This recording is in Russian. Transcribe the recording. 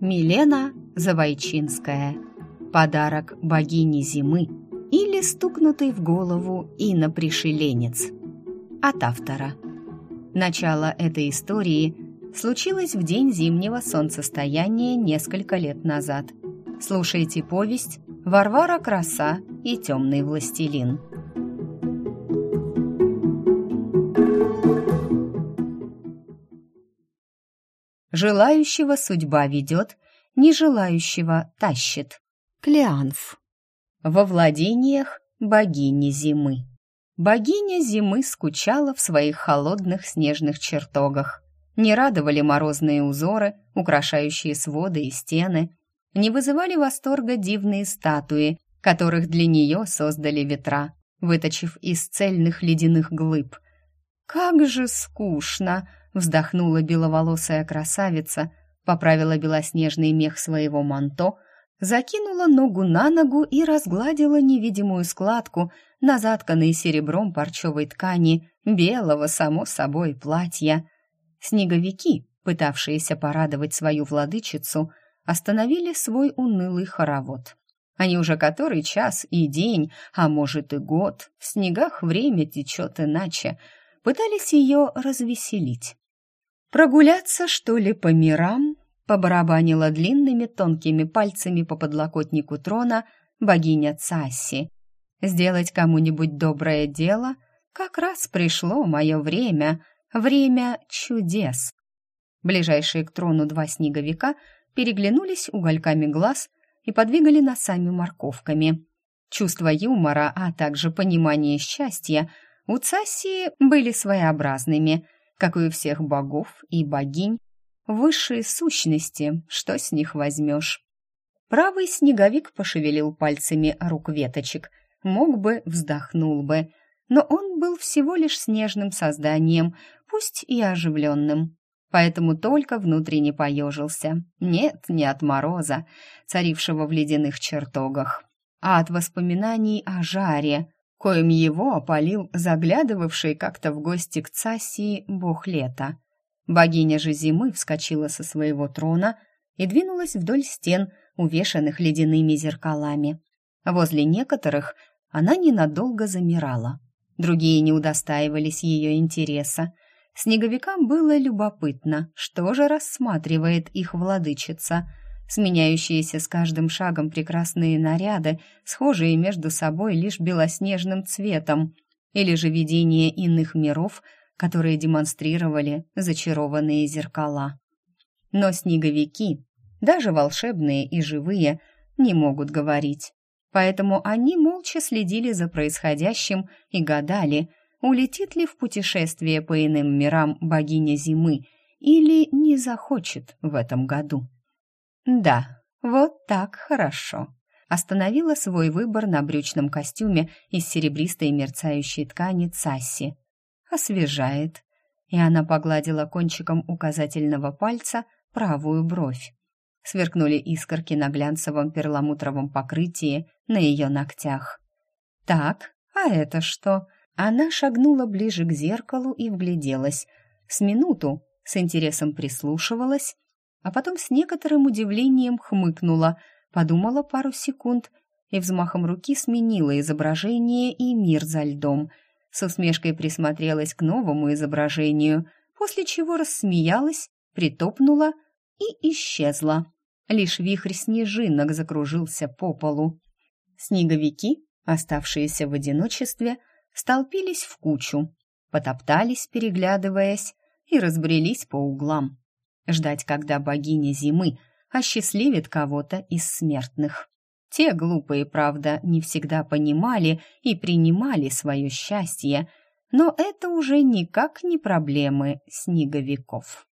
Елена Завойчинская. Подарок богини зимы или стукнутый в голову инопришеленец. От автора. Начало этой истории случилось в день зимнего солнцестояния несколько лет назад. Слушайте повесть «Варвара Краса и темный властелин». Желающего судьба ведет, нежелающего тащит. Клеанф. Во владениях богини зимы. Богиня зимы скучала в своих холодных снежных чертогах. Не радовали морозные узоры, украшающие своды и стены, не вызывали восторга дивные статуи, которых для нее создали ветра, выточив из цельных ледяных глыб. «Как же скучно!» Вздохнула беловолосая красавица, поправила белоснежный мех своего манто, закинула ногу на ногу и разгладила невидимую складку на затканной серебром парчевой ткани белого, само собой, платья. Снеговики, пытавшиеся порадовать свою владычицу, остановили свой унылый хоровод. Они уже который час и день, а может и год, в снегах время течет иначе, пытались ее развеселить. «Прогуляться, что ли, по мирам?» побарабанила длинными тонкими пальцами по подлокотнику трона богиня Цасси. «Сделать кому-нибудь доброе дело? Как раз пришло мое время, время чудес». Ближайшие к трону два снеговика переглянулись угольками глаз и подвигали носами морковками. Чувство юмора, а также понимание счастья у Цассии были своеобразными – как и у всех богов и богинь, высшие сущности, что с них возьмешь. Правый снеговик пошевелил пальцами рук веточек, мог бы, вздохнул бы, но он был всего лишь снежным созданием, пусть и оживленным, поэтому только внутренне поежился. Нет, не от мороза, царившего в ледяных чертогах, а от воспоминаний о жаре, коим его опалил заглядывавший как-то в гости к Цассии бог лета. Богиня же зимы вскочила со своего трона и двинулась вдоль стен, увешанных ледяными зеркалами. Возле некоторых она ненадолго замирала. Другие не удостаивались ее интереса. Снеговикам было любопытно, что же рассматривает их владычица — сменяющиеся с каждым шагом прекрасные наряды, схожие между собой лишь белоснежным цветом, или же видение иных миров, которые демонстрировали зачарованные зеркала. Но снеговики, даже волшебные и живые, не могут говорить. Поэтому они молча следили за происходящим и гадали, улетит ли в путешествие по иным мирам богиня зимы или не захочет в этом году. Да, вот так хорошо. Остановила свой выбор на брючном костюме из серебристой мерцающей ткани Цасси. Освежает. И она погладила кончиком указательного пальца правую бровь. Сверкнули искорки на глянцевом перламутровом покрытии на ее ногтях. «Так, а это что?» Она шагнула ближе к зеркалу и вгляделась. С минуту с интересом прислушивалась а потом с некоторым удивлением хмыкнула, подумала пару секунд и взмахом руки сменила изображение и мир за льдом. С усмешкой присмотрелась к новому изображению, после чего рассмеялась, притопнула и исчезла. Лишь вихрь снежинок закружился по полу. Снеговики, оставшиеся в одиночестве, столпились в кучу, потоптались, переглядываясь, и разбрелись по углам ждать, когда богиня зимы осчастливит кого-то из смертных. Те глупые, правда, не всегда понимали и принимали свое счастье, но это уже никак не проблемы снеговиков.